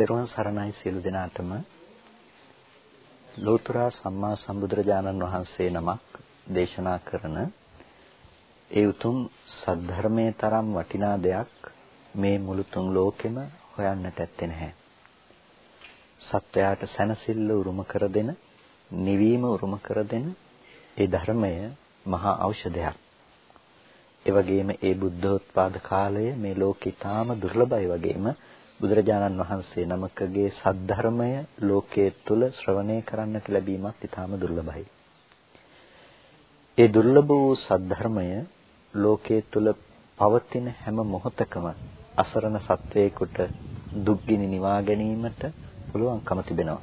තෙරුවන් සරණයි සියලු දෙනාටම ලෝතර සම්මා සම්බුදුරජාණන් වහන්සේ නමක් දේශනා කරන ඒ උතුම් සද්ධර්මයේ තරම් වටිනා දෙයක් මේ මුළු තුන් ලෝකෙම හොයන්නට ඇත්තේ නැහැ. සත්වයාට සැනසෙල්ල උරුම කර දෙන, නිවීම උරුම කර දෙන ඒ ධර්මය මහා ඖෂධයක්. ඒ වගේම ඒ බුද්ධෝත්පාද කාලය මේ ලෝකේ ඊටාම දුර්ලභයි වගේම බුදුරජාණන් වහන්සේ නමකගේ සද්ධර්මය ලෝකයේ තුල ශ්‍රවණය කරන්නට ලැබීමත් ඊටාම දුර්ලභයි. ඒ දුර්ලභ වූ සද්ධර්මය ලෝකයේ තුල පවතින හැම මොහොතකම අසරණ සත්වයකට දුක්ගිනි නිවා ගැනීමට පුළුවන්කම තිබෙනවා.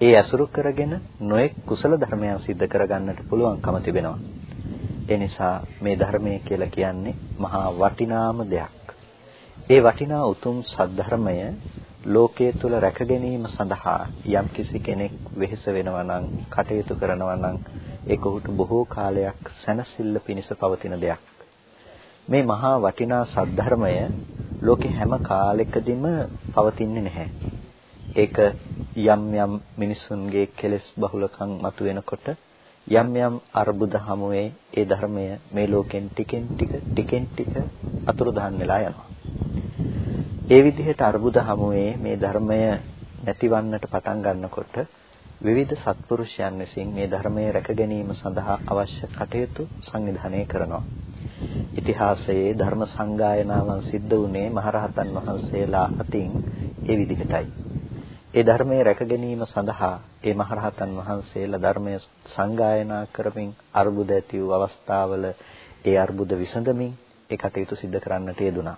ඒ අසුරු කරගෙන නොඑක් කුසල ධර්මයන් සිද්ධ කරගන්නට පුළුවන්කම තිබෙනවා. ඒ නිසා මේ ධර්මය කියලා කියන්නේ මහා වටිනාම දෙයක්. ඒ වටිනා උතුම් සද්ධර්මය ලෝකයේ තුල රැක ගැනීම සඳහා යම් කිසි කෙනෙක් වෙහෙස වෙනවා නම් කටයුතු කරනවා නම් ඒක උහුට බොහෝ කාලයක් සැනසෙල්ල පිණිස පවතින දෙයක්. මේ මහා වටිනා සද්ධර්මය ලෝකේ හැම කාලෙකදීම පවතින්නේ නැහැ. ඒක යම් යම් මිනිසුන්ගේ කෙලෙස් බහුලකම් මතුවෙනකොට යම් යම් අර්බුද හමුවේ ඒ ධර්මය මේ ලෝකෙන් ටිකෙන් ටික ටිකෙන් ටික අතුරුදහන් වෙලා යනවා. ඒ විදිහට අර්බුද හමුවේ මේ ධර්මය නැතිවන්නට පටන් ගන්නකොට විවිධ සත්පුරුෂයන් විසින් මේ ධර්මයේ රැක ගැනීම සඳහා අවශ්‍ය කටයුතු සංවිධානය කරනවා. ඉතිහාසයේ ධර්ම සංගායනාවන් සිද්ධ වුණේ මහරහතන් වහන්සේලා අතින් ඒ විදිහටයි. ඒ ධර්මයේ රැක ගැනීම සඳහා ඒ මහරහතන් වහන්සේලා ධර්මයේ සංගායනා කරමින් අර්බුද ඇති වූ අවස්ථාවල ඒ අර්බුද විසඳමින් ඒ කටයුතු සිදු කරන්නට යෙදුණා.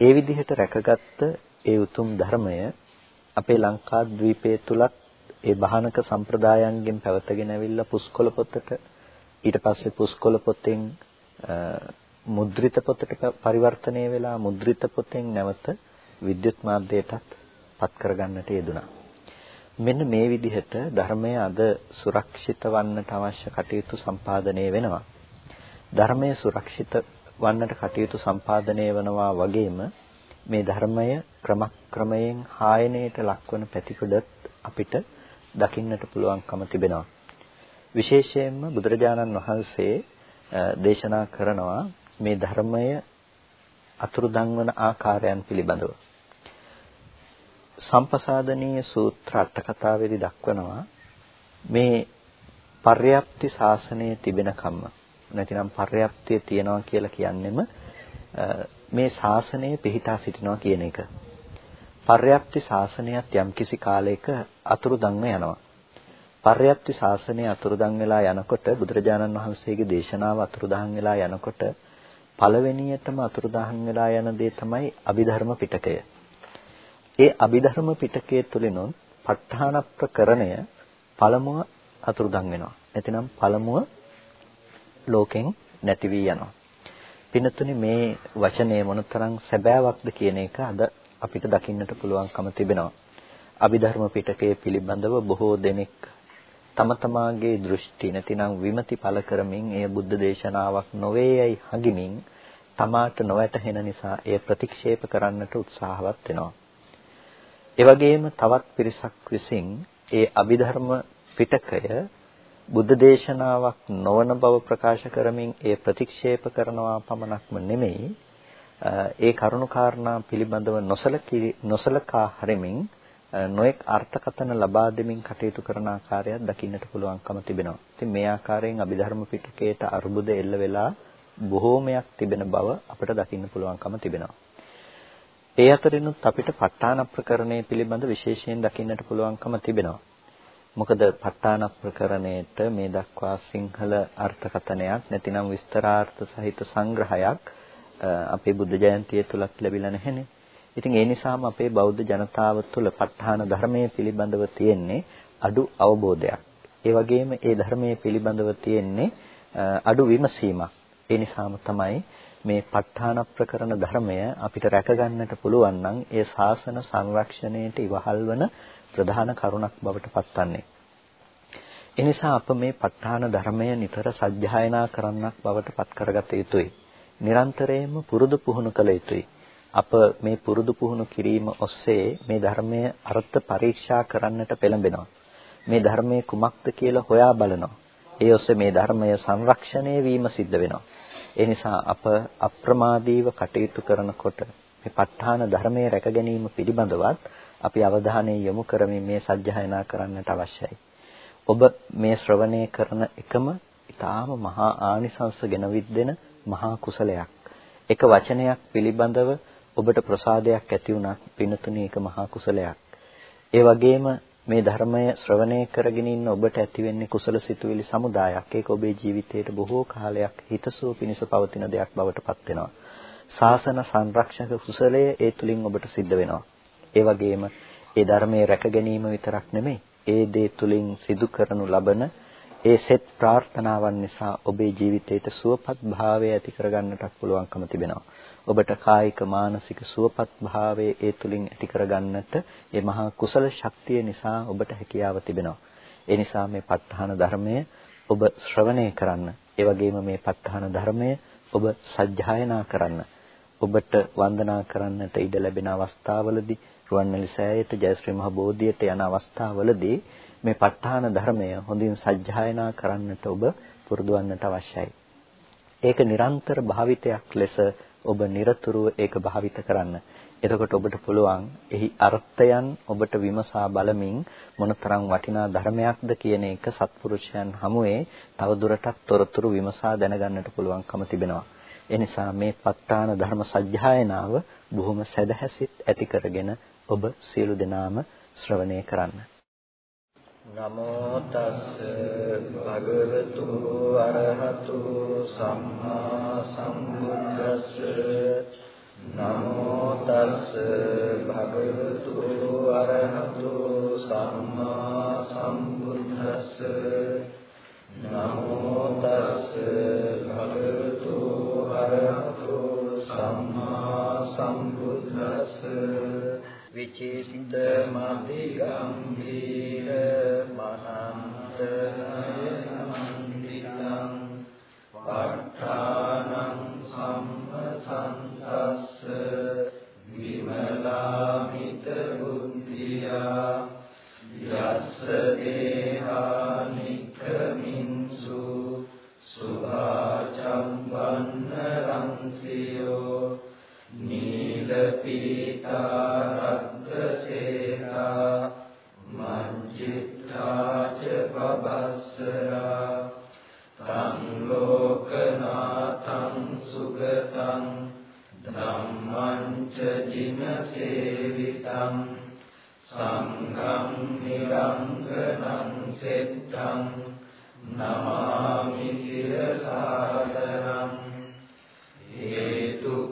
ඒ විදිහට රැකගත්ත ඒ උතුම් ධර්මය අපේ ලංකාද්වීපයේ තුලත් ඒ බහනක සම්ප්‍රදායන්ගෙන් පැවතගෙන ඇවිල්ලා පුස්කොළ පොතට ඊට පස්සේ පුස්කොළ පොතෙන් මුද්‍රිත පොතට පරිවර්තනය වෙලා මුද්‍රිත පොතෙන් නැවත විද්‍යුත් මාධ්‍යයටත් පත් කරගන්නට යෙදුණා. මෙන්න මේ විදිහට ධර්මය අද සුරක්ෂිත වන්නට අවශ්‍ය කටයුතු සම්පාදනය වෙනවා. ධර්මය සුරක්ෂිත වන්නට කටයුතු සම්පාදනය වෙනවා වගේම මේ ධර්මය ක්‍රමක්‍රමයෙන් හායනයට ලක්වන පැතිකඩත් අපිට දකින්නට පුළුවන්කම තිබෙනවා. විශේෂයෙන්ම බුදුරජාණන් වහන්සේ දේශනා කරනවා මේ ධර්මය අතුරුදන් වන ආකාරයන් පිළිබඳව. සම්පසාදනීය සූත්‍ර අට කතාවේදී දක්වනවා මේ පර්යාප්ති ශාසනයේ තිබෙන කම්ම නැතිනම් පර්යාප්තිය තියනවා කියලා කියන්නෙම මේ ශාසනය පිහිටා සිටිනවා කියන එක. පර්යාප්ති ශාසනයත් යම්කිසි කාලයක අතුරුදන්ව යනවා. පර්යාප්ති ශාසනය අතුරුදන් වෙලා යනකොට බුදුරජාණන් වහන්සේගේ දේශනාව අතුරුදහන් වෙලා යනකොට පළවෙනියටම අතුරුදහන් වෙලා යන දේ තමයි අභිධර්ම පිටකය. ඒ අභිධර්ම පිටකයේ තුලිනුත් ප ဋ ාණ ප්‍රකරණය පළමුව අතුරුදන් වෙනවා. නැතිනම් පළමුව ලෝකෙන් නැති වී යනවා. පින්නතුනි මේ වචනේ මොනතරම් සැබෑවක්ද කියන එක අද අපිට දකින්නට පුළුවන්කම තිබෙනවා. අභිධර්ම පිටකයේ පිළිබඳව බොහෝ දෙනෙක් තම තමාගේ දෘෂ්ටි නැතිනම් විමති පළ කරමින් එය බුද්ධ දේශනාවක් නොවේයයි හඟිමින් තමාට නොවැටහෙන නිසා එය ප්‍රතික්ෂේප කරන්නට උත්සාහවත් වෙනවා. ඒ වගේම තවත් පිරිසක් විසින් ඒ අභිධර්ම පිටකය බුද්ධ දේශනාවක් නොවන බව ප්‍රකාශ කරමින් ඒ ප්‍රතික්ෂේප කරනවා පමණක්ම නෙමෙයි ඒ කරුණු කාරණා පිළිබඳව නොසලකා හරිමින් නොඑක් අර්ථකථන ලබා දෙමින් කටයුතු කරන ආකාරයක් දකින්නට පුළුවන්කම තිබෙනවා. ඉතින් මේ ආකාරයෙන් අභිධර්ම පිටකයට අරුබුද එල්ල වෙලා බොහෝමයක් තිබෙන බව අපිට දකින්න පුළුවන්කම තිබෙනවා. ඒ අතරිනුත් අපිට ප ဋ ාණ ප්‍රකරණය පිළිබඳ විශේෂයෙන් දකින්නට පුළුවන්කම තිබෙනවා. මොකද ප ဋ ාණ ප්‍රකරණයට මේ දක්වා සිංහල අර්ථකථනයක් නැතිනම් විස්තරාර්ථ සහිත සංග්‍රහයක් අපේ බුද්ධ ජයන්තිය තුලත් ලැබිලා නැහැනේ. ඉතින් ඒ නිසාම අපේ බෞද්ධ ජනතාව තුළ ප ဋ ාණ ධර්මයේ පිළිබඳව තියෙන්නේ අඩු අවබෝධයක්. ඒ වගේම ඒ ධර්මයේ පිළිබඳව තියෙන්නේ අඩු විමසීමක්. ඒ නිසාම තමයි මේ ප ဋ ාණ ප්‍රකරණ ධර්මය අපිට රැක ගන්නට පුළුවන් නම් ඒ ශාසන සංරක්ෂණයට ඉවහල් වන ප්‍රධාන කරුණක් බවට පත්වන්නේ. එනිසා අප මේ ප ဋ ාණ ධර්මය නිතර සජ්ජායනා කරන්නක් බවට පත් කරගත යුතුයි. නිරන්තරයෙන්ම පුරුදු පුහුණු කළ යුතුයි. අප මේ පුරුදු පුහුණු කිරීම ඔස්සේ මේ ධර්මයේ අර්ථ පරීක්ෂා කරන්නට පෙළඹෙනවා. මේ ධර්මයේ කුමක්ද කියලා හොයා බලනවා. ඒ ඔස්සේ මේ ධර්මය සංරක්ෂණය වීම සිද්ධ වෙනවා. ඒ නිසා අප අප්‍රමාදීව කටයුතු කරනකොට මේ ප ဋ ාහන ධර්මයේ රැක ගැනීම පිළිබඳවත් අපි අවධානය යොමු කරමින් මේ සජ්ජායනා කරන්නට අවශ්‍යයි. ඔබ මේ ශ්‍රවණය කරන එකම ඊටාම මහා ආනිසංස ගෙන විද්දෙන මහා කුසලයක්. එක වචනයක් පිළිබඳව ඔබට ප්‍රසාදයක් ඇති වුණත් පිනතුණි ඒක මහා කුසලයක්. ඒ වගේම මේ ධර්මය ශ්‍රවණය කරගෙන ඉන්න ඔබට ඇති වෙන්නේ කුසල සිතුවිලි සමුදායක්. ඒක ඔබේ ජීවිතයට බොහෝ කාලයක් හිතසුව පිණිස පවතින දෙයක් බවට පත් වෙනවා. ශාසන සංරක්ෂක කුසලය ඒ තුලින් ඔබට සිද්ධ වෙනවා. ඒ වගේම ඒ ධර්මයේ රැක ගැනීම විතරක් නෙමෙයි. ඒ දේ තුලින් සිදු කරනු ලබන ඒ සෙත් ප්‍රාර්ථනාවන් නිසා ඔබේ ජීවිතයට සුවපත් භාවය ඇති කරගන්නටත් පුළුවන්කම තිබෙනවා. ඔබට කායික මානසික සුවපත් භාවයේ ඒ තුලින් ඇති කරගන්නට මේ මහා කුසල ශක්තිය නිසා ඔබට හැකියාව තිබෙනවා. ඒ නිසා මේ ප ဋ ාහන ධර්මය ඔබ ශ්‍රවණය කරන්න. ඒ වගේම මේ ප ဋ ාහන ධර්මය ඔබ සජ්ජායනා කරන්න. ඔබට වන්දනා කරන්නට ඉඩ ලැබෙන අවස්ථාවලදී රුවන්වැලි සෑයට ජයශ්‍රී මහ බෝධියට යන අවස්ථාවලදී මේ ප ဋ ාහන ධර්මය හොඳින් සජ්ජායනා කරන්නට ඔබ පුරුදු වන්නට අවශ්‍යයි. ඒක නිරන්තර භාවිතයක් ලෙස ඔබ নিরතුරුව ඒක භාවිත කරන්න. එතකොට ඔබට පුළුවන් එහි අර්ථයන් ඔබට විමසා බලමින් මොනතරම් වටිනා ධර්මයක්ද කියන එක සත්පුරුෂයන් හමුවේ තව දුරටත් තොරතුරු විමසා දැනගන්නට පුළුවන්කම තිබෙනවා. එනිසා මේ පත්තාන ධර්ම සජ්ජායනාව බොහොම සදහැසිත ඇති කරගෙන ඔබ සියලු දෙනාම ශ්‍රවණය කරන්න. නමෝ තස් භගවතු අරහතු සම්මා සම්බුද්දස්ස. නමෝ තස් භගවතු අරහතු සම්මා සම්බුද්දස්ස. නමෝ තස් භගවතු අරහතු සම්මා සම්බුද්දස්ස. විචිත්ත මති ගම්භීර Amen.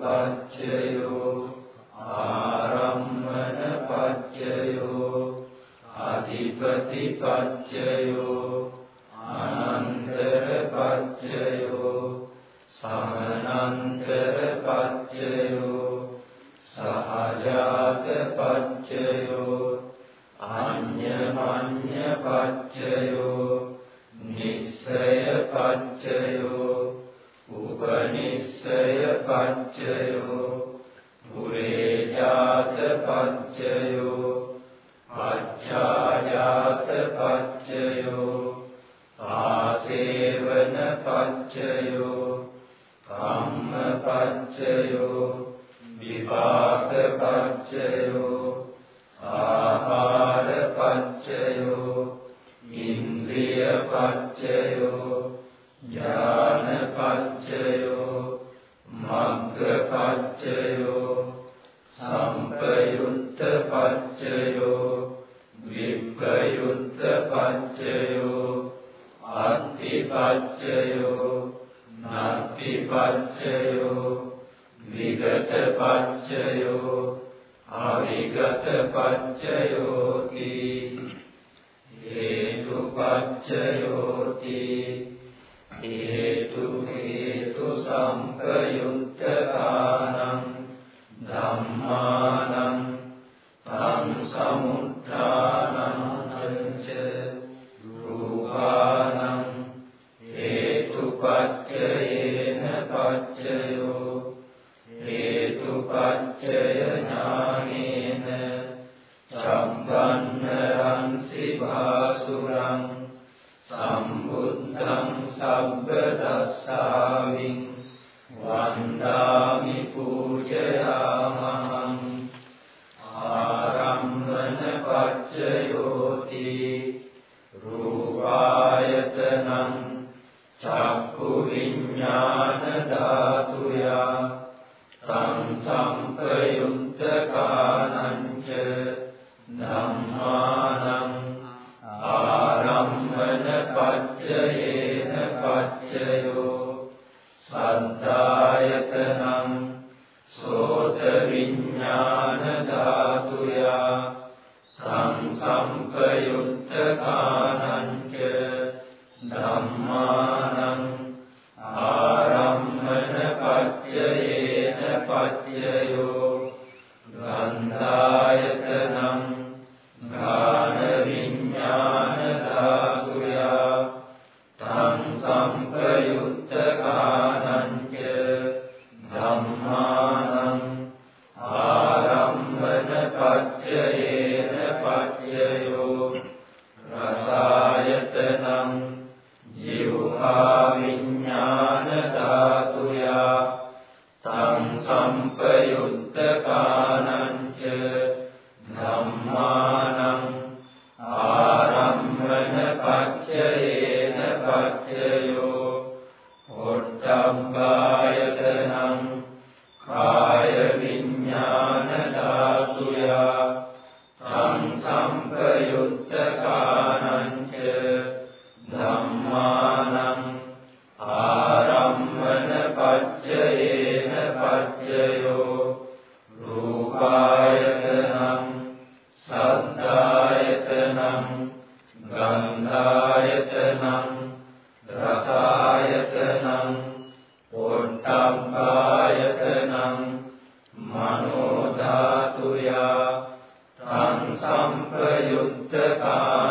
හේතුපච්චයෝ ආරම්මන පච්චයෝ අධිපති පච්චයෝ 不用再怕。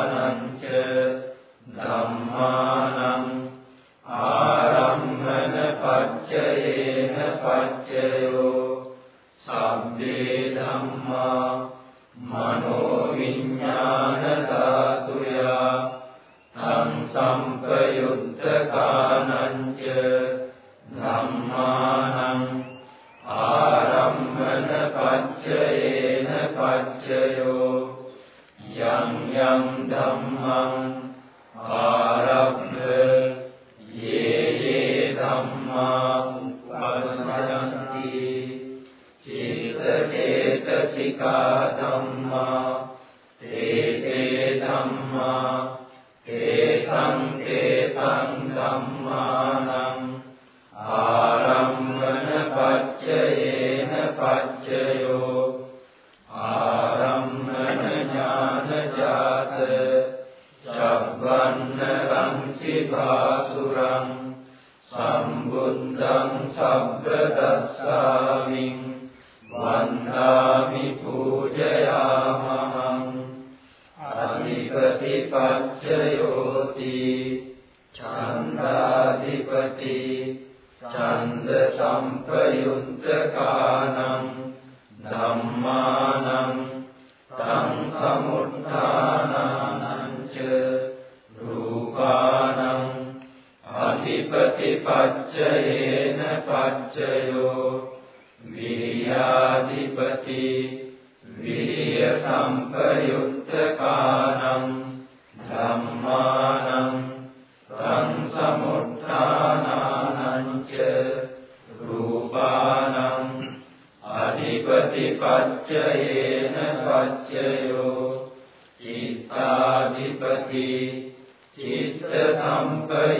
චිත්ත සම්පයුත්තකානං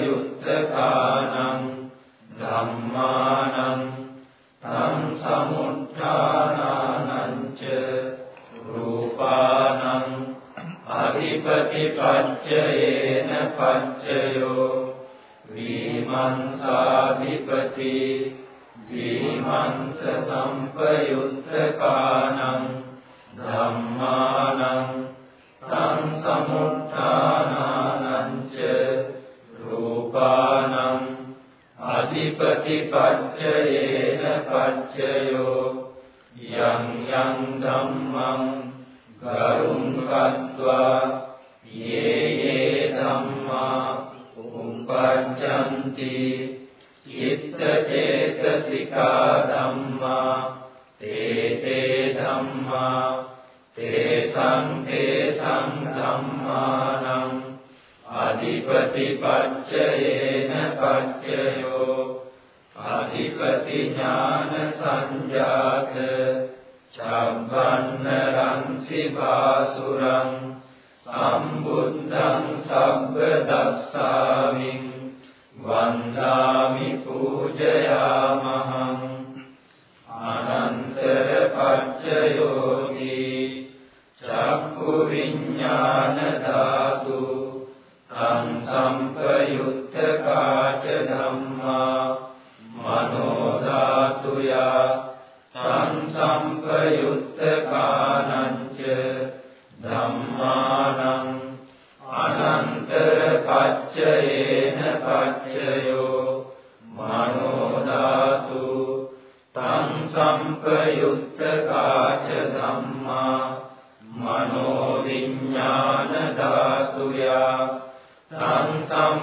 ධම්මානං තං සමුත්ථානං ච රූපානං අධිපතිපච්චයේන පච්චයෝ විමංසාධිපති විමංස සම්පයුත්තකානං ධම්මානං තං සමුත්ථානං च अधिपतिपद्य अधिपतिपच्चयेन पच्चयो। यं यं धम्मम् हे ये ये धम्मा उपजन्ति। ते ते धम्मा ते सङ्गे सङ्ग्रह्मानम् अधिपतिपच्चयेन पच्चयो। अधिपतिज्ञानसञ्जात शब्बन्नरंसिभासुरम् सम्बुद्धम् शब्ददस्सामि वन्दामि पूजयामहम्। अनन्तरपच्चयोगी चक्षुविज्ञानधातु තේසං තේසං ධම්මානං අධිපති පච්චයේන පච්චයෝ අධිපති ඥාන සංජාත චබ්බන්න රංසි බාසුරං සම්බුද්ධං සබ්බ දස්සාමින් වන්දාමි පූජයාමහං අනන්තර පච්චයෝති චක්කු විඥාන ධාතු තං සම්පයුත්ත කාච ධම්මා මනෝ ධාතුයා තං සම්පයුත්ත කානංච ධම්මානං අනන්තර පච්චයේන පච්චයෝ මනෝ ධාතු තං සම්පයුත්ත කාච තං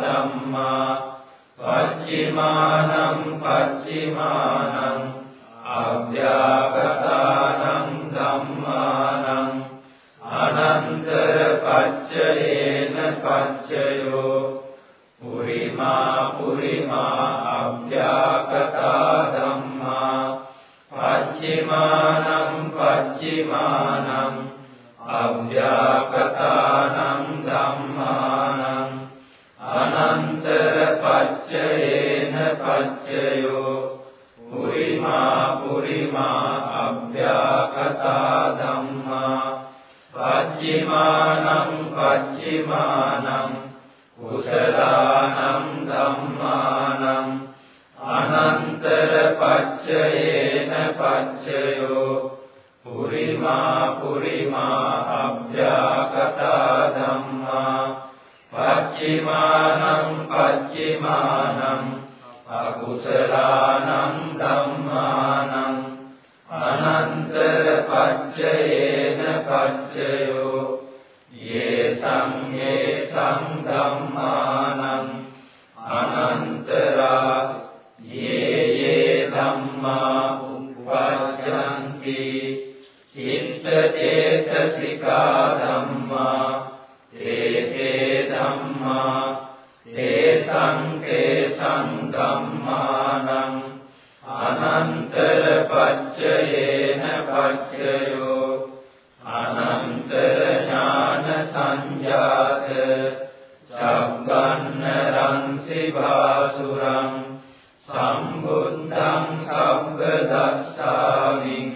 ධම්මා පච්චිමානං පච්චිමානං අභ්‍යාගතානං ධම්මානං අනන්තර පච්චයේන පච්චයෝ පුරිමා පුරිමා අභ්‍යාගතා ධම්මා පච්චිමානං පච්චිමානං අභ්‍යාගතානං කතා ධම්මා පච්චිමානං පච්චිමානං කුසලානං ධම්මානං අනන්තර පච්චයේන පච්චයෝ පුරිමා පුරිමා අභ්‍යාකතා ධම්මා පච්චිමානං පච්චිමානං අකුසලානං ධම්මා පච්චයේන පච්චයෝ යේ සංයේ සංධම්මානං අනන්තරා යේ යේ ධම්මා උපජ්ජන්ති චිත්ත චේතසිකා ධම්මා තේ තේ ධම්මා තේ සංකේ සංධම්මානං අනන්තර පච්චයේන පච්චයෝ චාත චබ්බන්නරං සිභාසුරං සම්බුද්ධං සබ්බ දස්සාමින්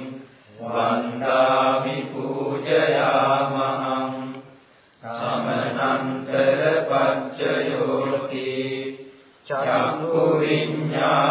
වන්දාමි පූජයාමහං සමනන්තර පච්චයෝති චක්කු විඤ්ඤා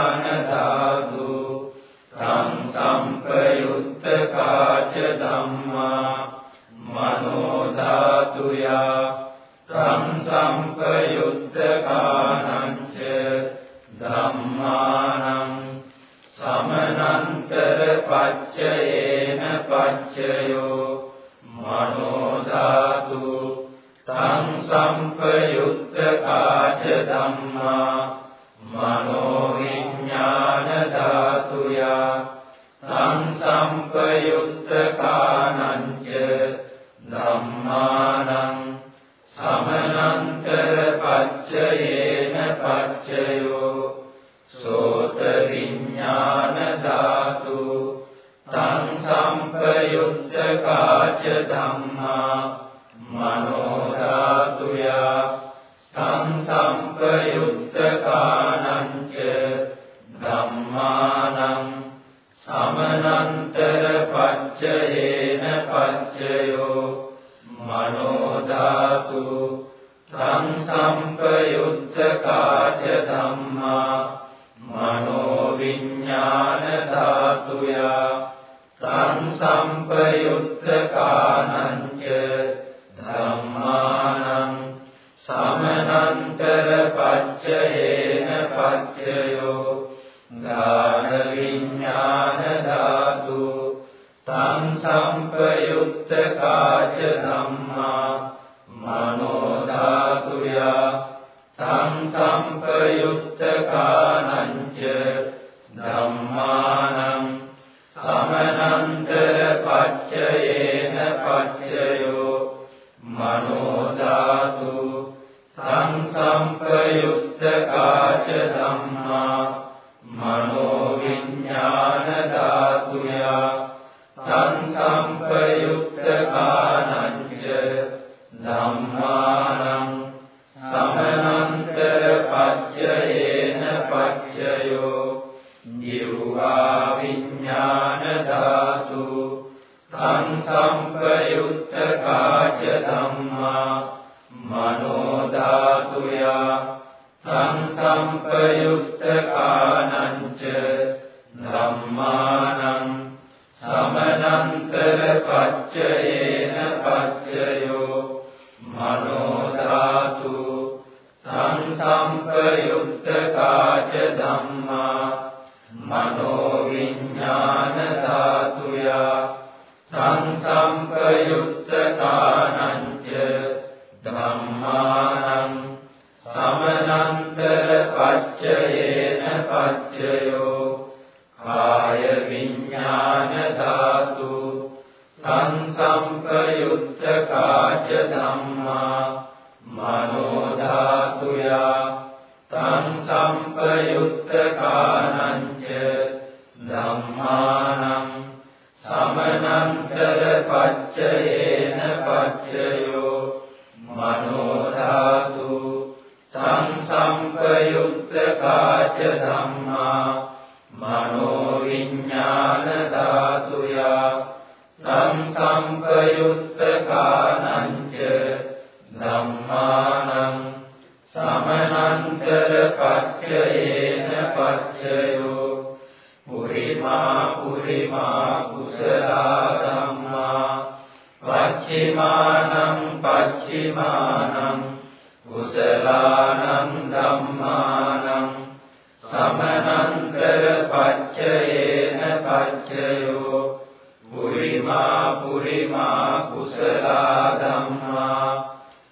පුරිමා කුසලා ධම්මා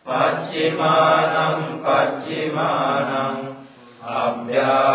පච්චිමානං පච්චිමානං අභ්‍යා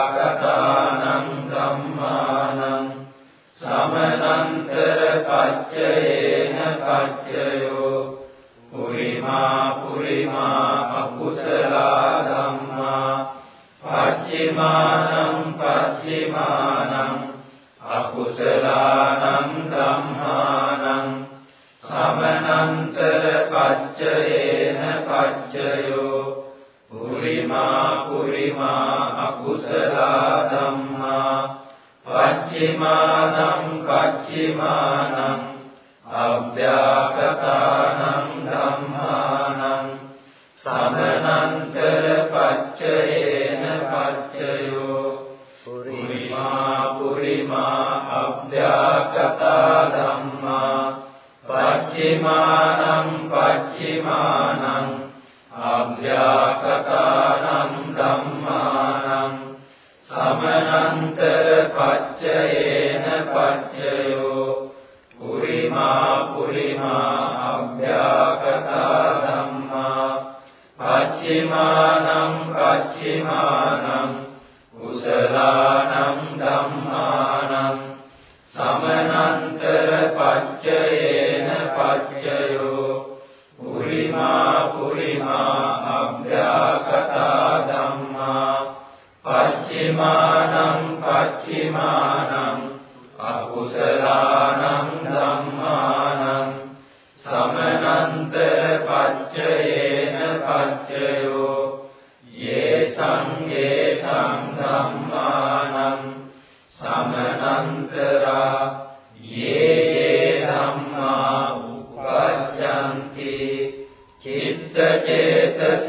චිත්තචේතසිකා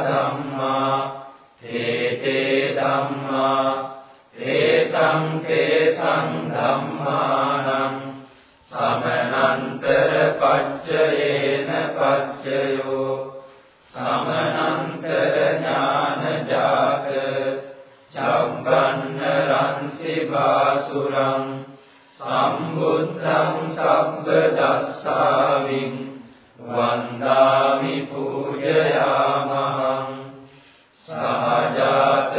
ධම්මා හේතේ ධම්මා තේසං තේසං ධම්මානං සමනන්තර පච්චයේන පච්චයෝ සමනන්තර ඥානජාත චම්බන්න රන්සි බාසුරං සම්බුද්ධං සබ්බ දස්සාවින් वन्दामि पूजयामः सहजातपच्चयो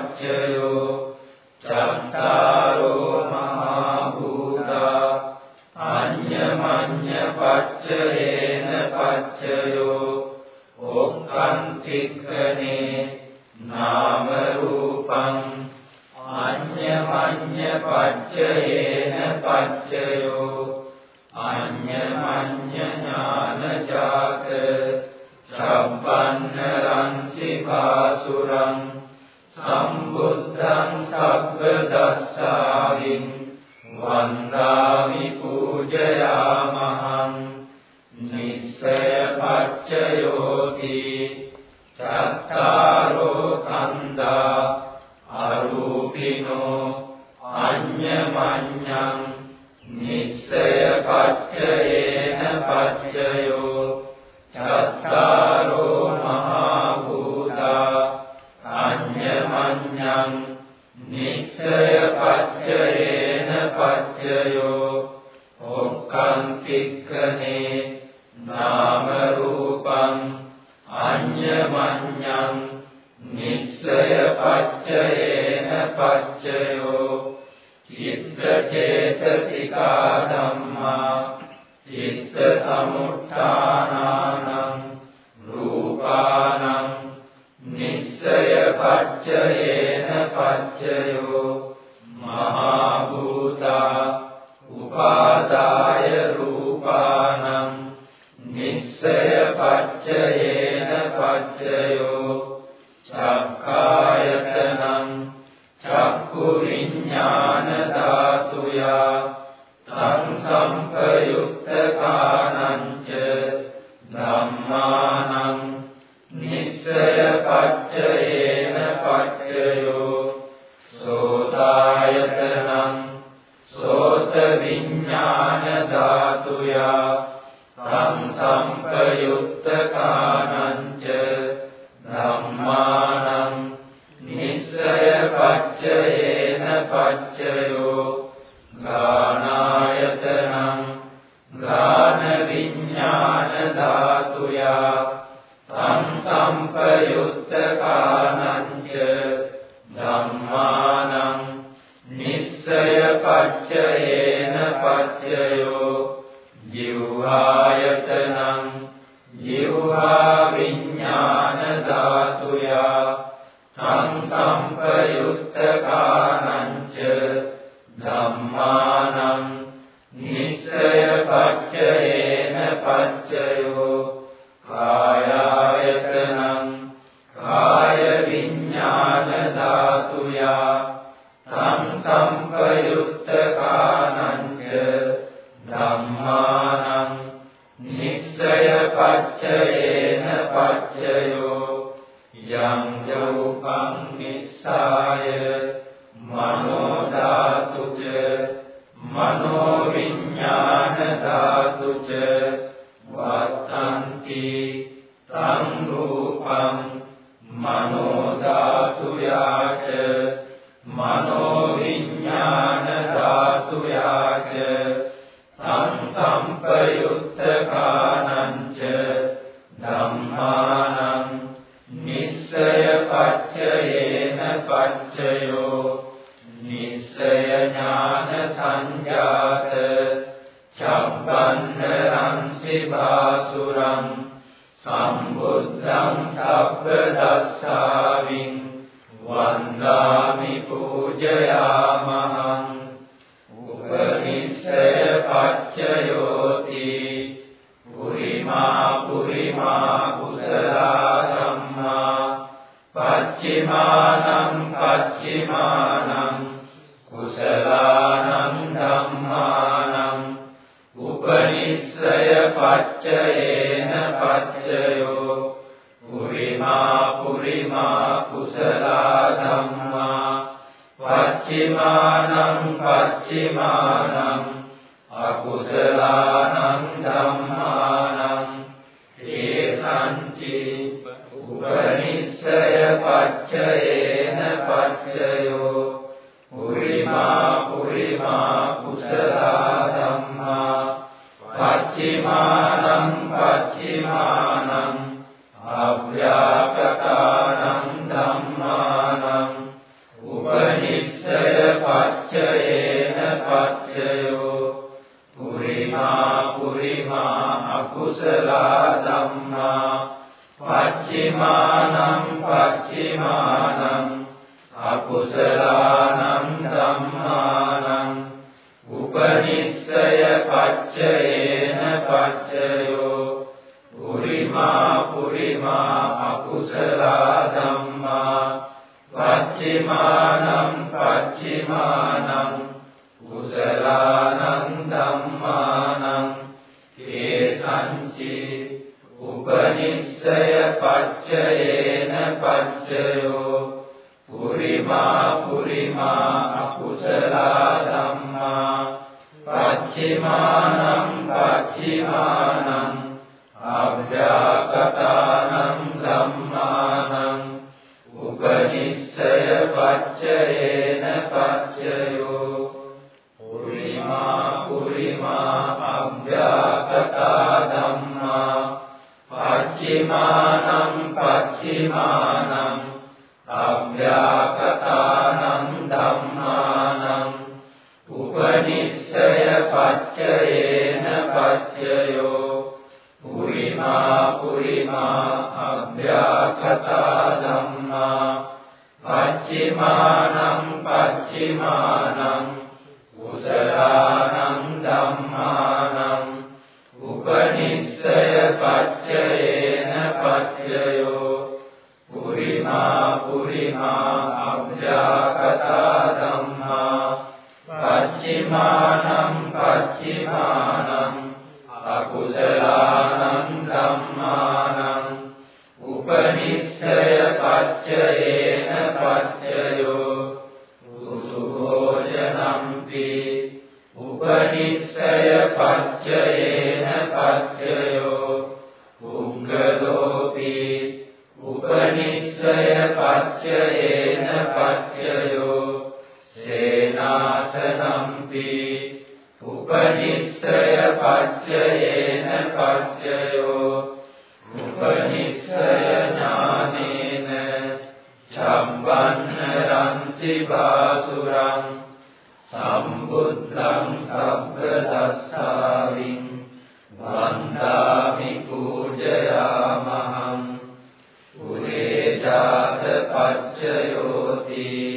පච්චයෝ චත්තාරෝ මහා භූතා අඤ්ඤමඤ්ඤ පච්චයේන පච්චයෝ ඕක්ඛන්තික්ඛනේ නාම රූපං අඤ්ඤමඤ්ඤ පච්චයේන පච්චයෝ महा යාච සංසම්පයුත්තකා පංචේ උපනිස්සය පච්චයේන පච්චයෝ පුරිමා පුරිමා අකුසලා ධම්මා පච්චිමානං පච්චිමානං අභ්‍යාකතානං ධම්මානං උපනිස්සය පච්චයේන පච්චයෝ नम् पाच्यमानम् अभ्यासतानम् धम्मानम् उपनिशयपाच्ययेन पाच्ययो उरिमा पुरिमा अभ्यासता धम्मा पाच्यमानम् पाच्यमानम् පච්චයෝති.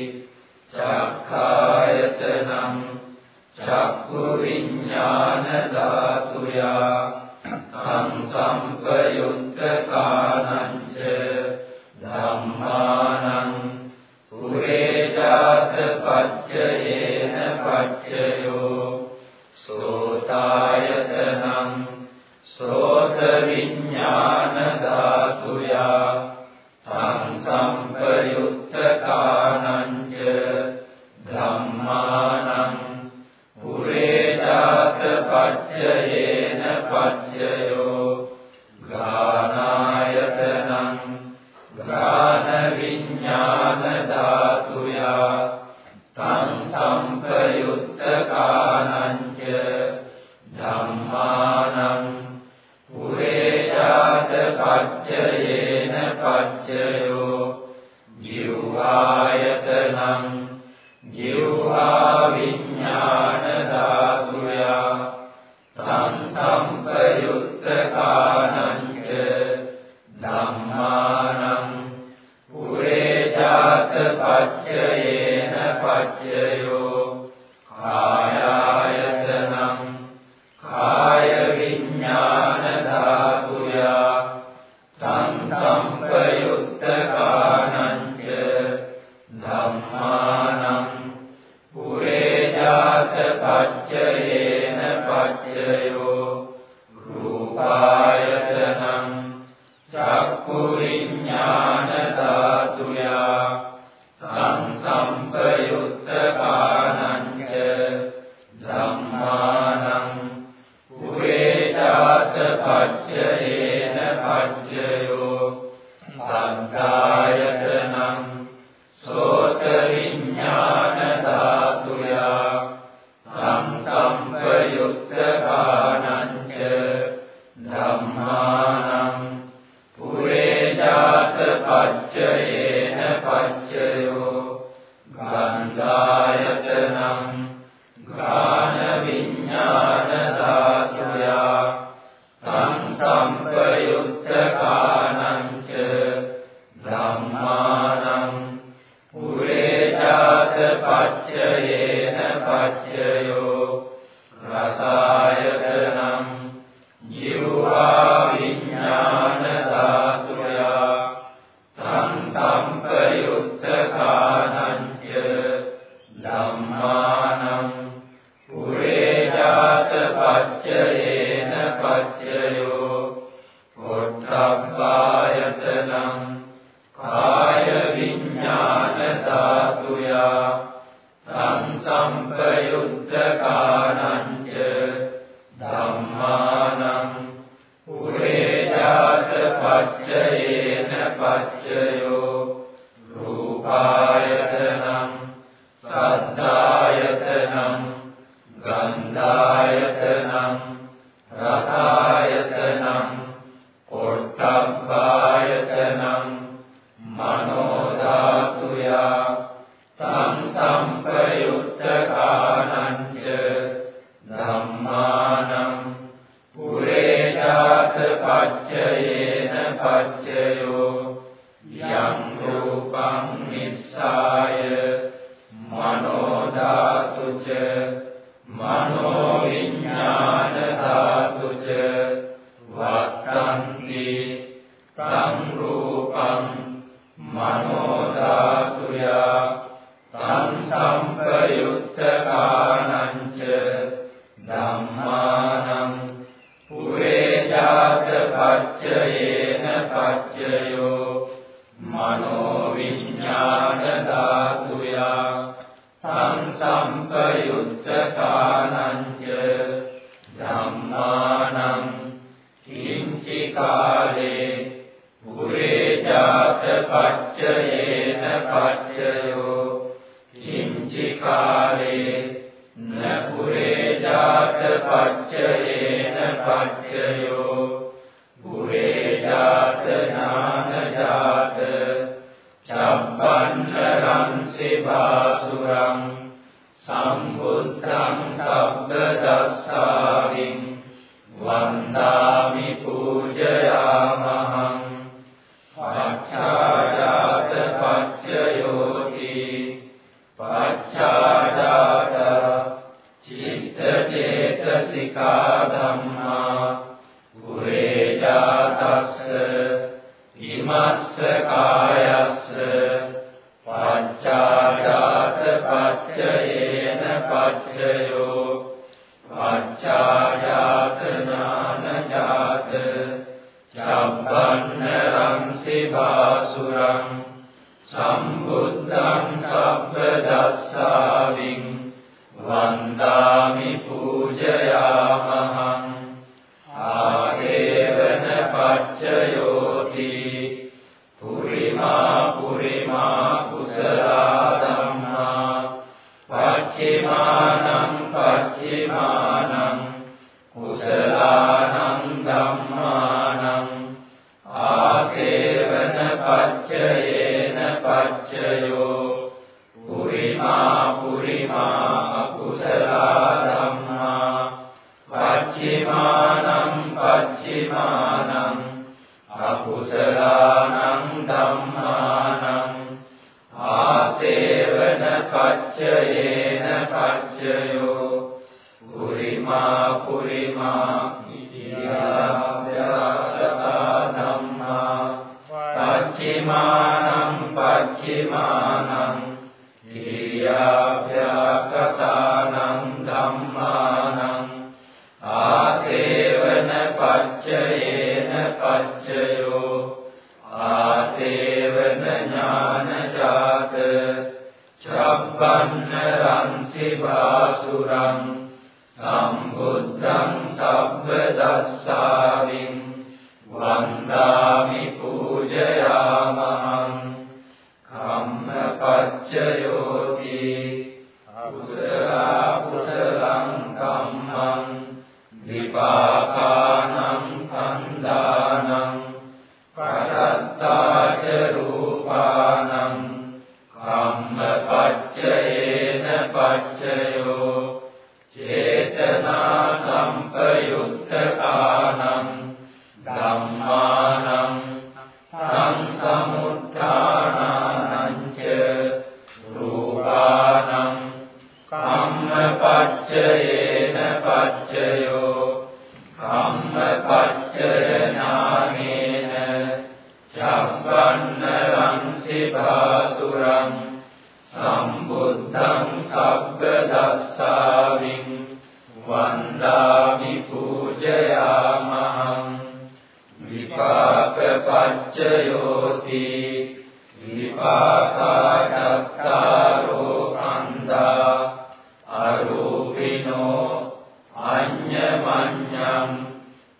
Um, Sampai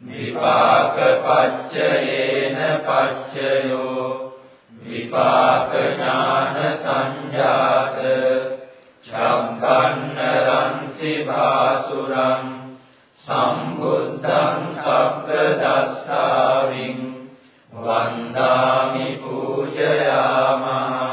විපාකපච්චයේන පච්චයෝ විපාකඥාන සංජාත චම්කන්නරන්සි භාසුරං සම්බුද්ධං සබ්බදස්සාවින් වන්දාමි පූජයාමා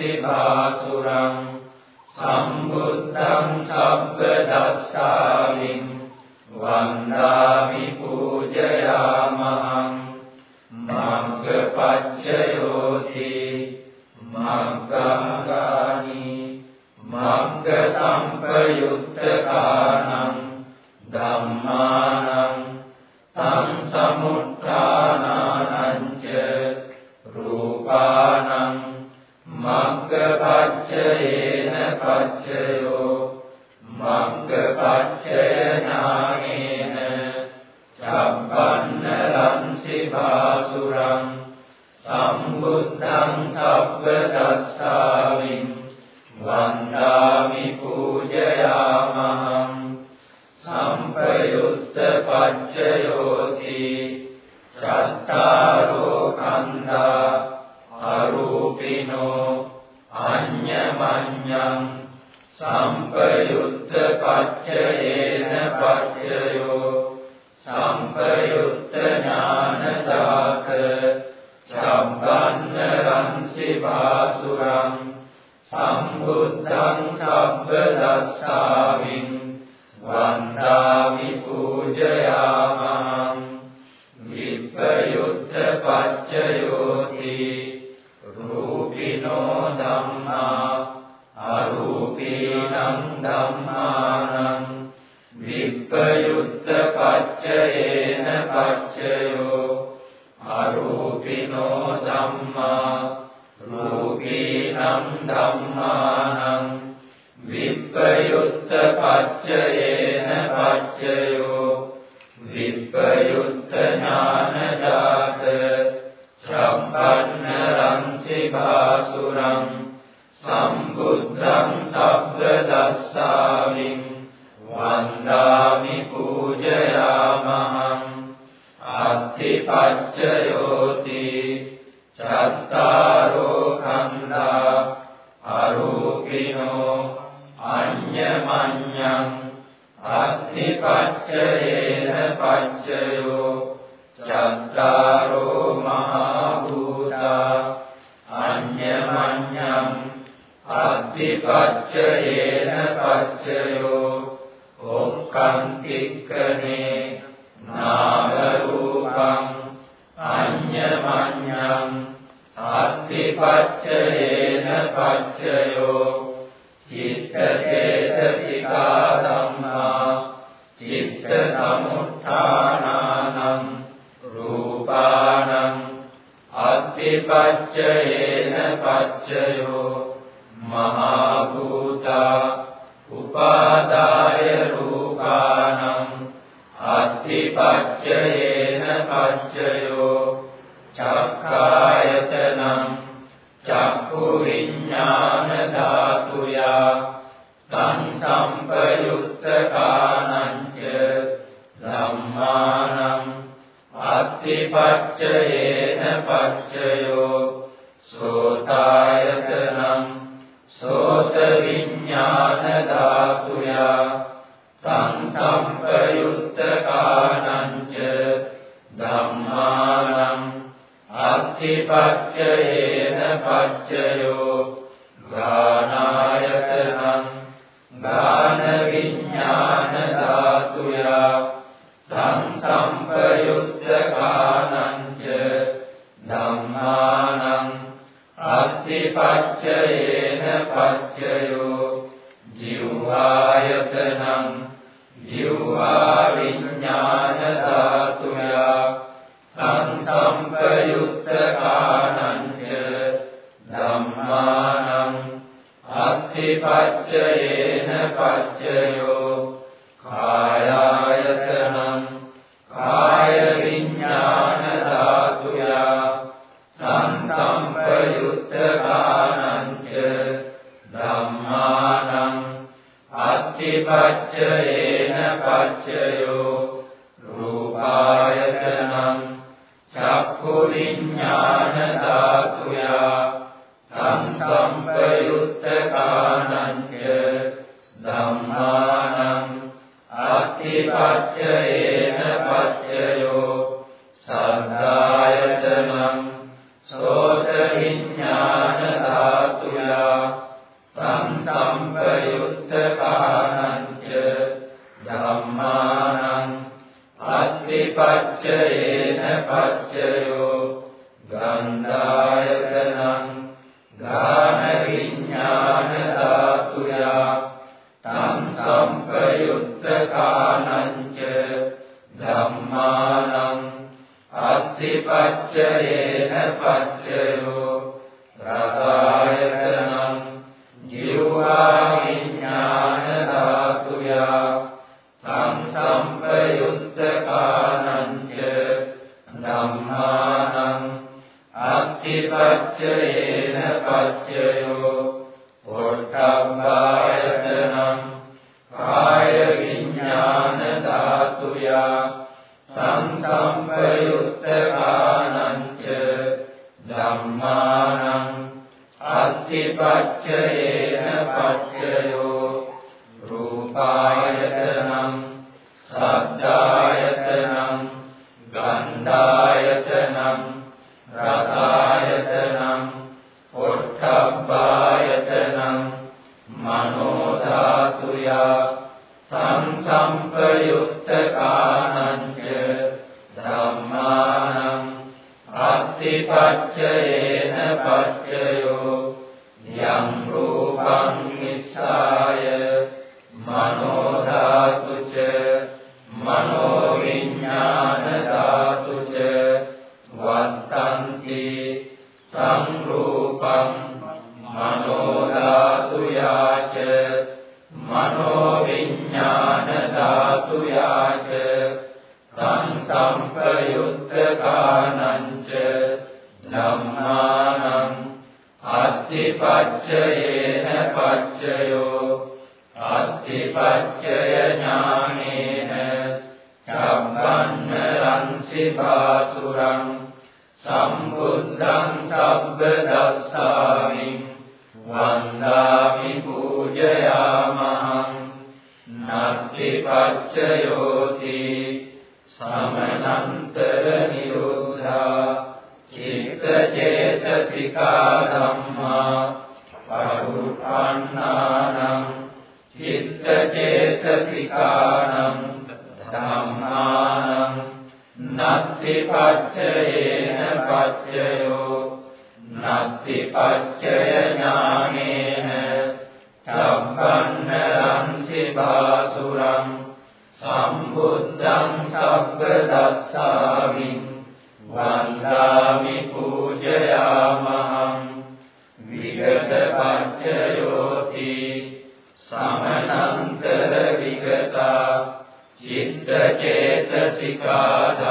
රන්සි භාසුරං සම්බුද්ධං සබ්බ දස්සාමින් වන්දාමි පූජයාමහං අත්තිපච්චයෝති චත්තාරෝ කන්දා අරූපිනෝ අඤ්ඤමඤ්ඤං අත්තිපච්චයේන පච්චයෝ චත්තාරෝ මහා භූතා धिपच्ययेन पच्ययो ॐ कान्तिक्रमे नागरूपम् अन्यमन्यम् अतिपच्ययेन पच्चयो चित्तचेतसिकादम् चित्तसमुत्थानानम् रूपाणम् अतिपच्ययेन पच्चयो महाभूता उपादाय रूपाणम् आस्तिपाच्ययेन पच्चयो चक्रायतनम् चक्षुविज्ञानधातुया तम् साम्प्रयुक्तकानम् च ब्रह्माणम् अस्तिपाच्ययेन पच्ययो सोतायतनम् සෝත විඥාන ධාතුයා තං සම්පයුත්තකානං ච ධම්මානං අත්තිපච්චයේන පච්චයෝ ගානායතනං ගාන විඥාන ධාතුයා තං සම්පයුත්තකානං ච ධම්මානං අත්තිපච්චයේන පච්චයෝ. ජීවායතනං ජීවා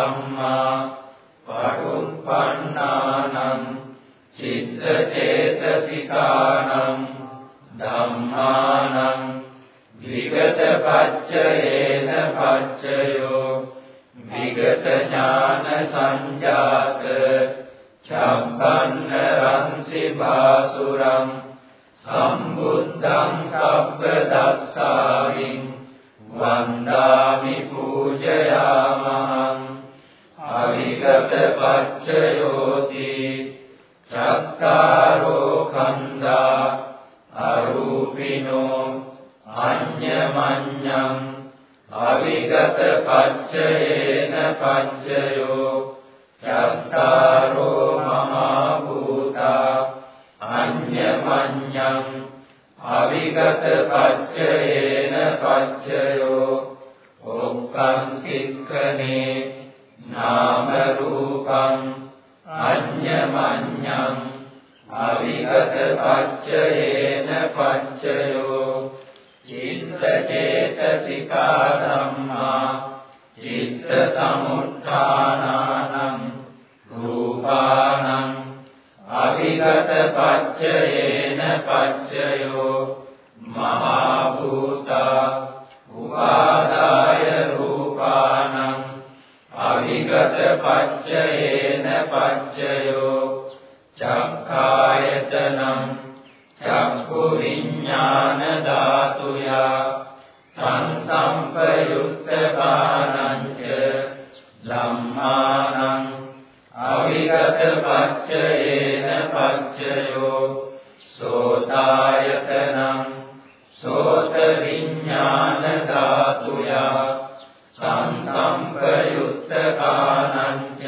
ධම්මා පරුප්පන්නානං චිත්ත චේතසිකානං ධම්මානං විගත පච්චයේන පච්චයෝ විගත ඥාන සංජාත චබ්බන්න රංසි භාසුරං සම්බුද්ධං සබ්බ දස්සාවින් වන්දාමි පූජයාමහං අවිගත පච්චයෝති චත්තාරෝ කන්දා අරූපිනෝ අඤ්ඤමඤ්ඤං අවිගත පච්චයේන පච්චයෝ චත්තාරෝ මහා භූතා අඤ්ඤමඤ්ඤං අවිගත පච්චයේන පච්චයෝ ඔක්කං සික්ඛනේ නාම රූපං අඤ්ඤමඤ්ඤං අවිගත පච්චයේන පච්චයෝ චිත්ත චේතසිකා ධම්මා චිත්ත සමුත්ථානානං රූපානං අවිගත පච්චයේන පච්චයෝ මහා භූතා උපාදාය රූපානං අවිගත පච්චයේන පච්චයෝ චක්ඛායතනං චක්ඛු විඥාන ධාතුයා සංසම්පයුක්තපානං ධම්මානං අවිගත පච්චයේන පච්චයෝ සෝතායතනං සෝත විඥාන ධාතුය සංසම්පයුත්ත කානංච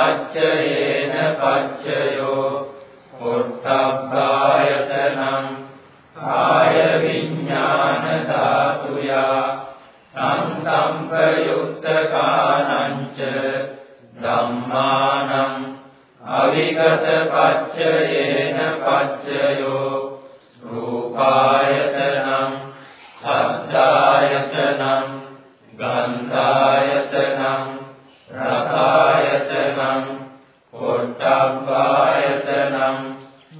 පච්චයේන පච්චයෝ පොට්ටබ්බායතනං කාය විඥාන ධාතුය සංසම්පයුක්ත කානංච ධම්මානං අවිගත පච්චයේන පච්චයෝ රූපායතනං සද්ධායතනං ගන්ධායතනං රසායතනං පොට්ටබ්බායතනං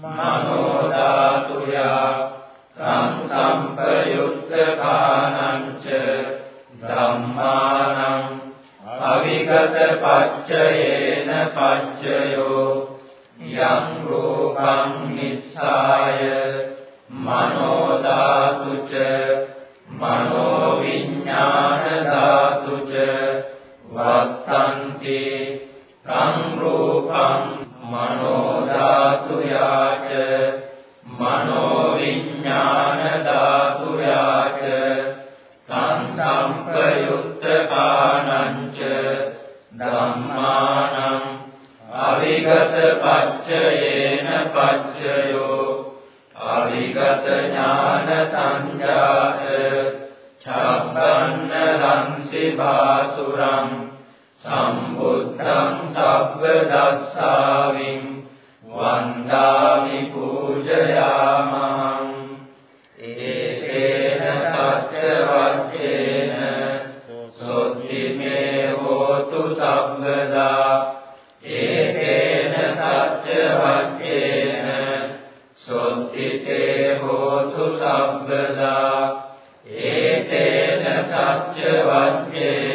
මනෝ ධාතුය සංසම්පයුක්ත කානංච ධම්මානං අවිගත පච්චයේන පච්චයෝ යං රූපං නිස්සාය මනෝ ධාතුච මනෝ විඥාන ධාතුච වත්තන්ති කං රූපං මනෝ ධාතුයාච මනෝ විඥාන ධාතුයාච සංසම්පයුක්ත කානංච ධම්මානං අවිගත පච්චයේන පච්චයෝ අවිගත ඥාන සංජාත චබ්බන්න ලංසි භාසුරං සම්බුද්ධං සබ්බ දස්සාවින් වන්දාමි පූජයාමහං. ඒකේන සත්‍ය වච්චේන සොත්ති මේ හෝතු සබ්බදා. ඒකේන සත්‍ය වච්චේන සොත්ති තේ හෝතු සබ්බදා. ඒතේන සත්‍ය වච්චේන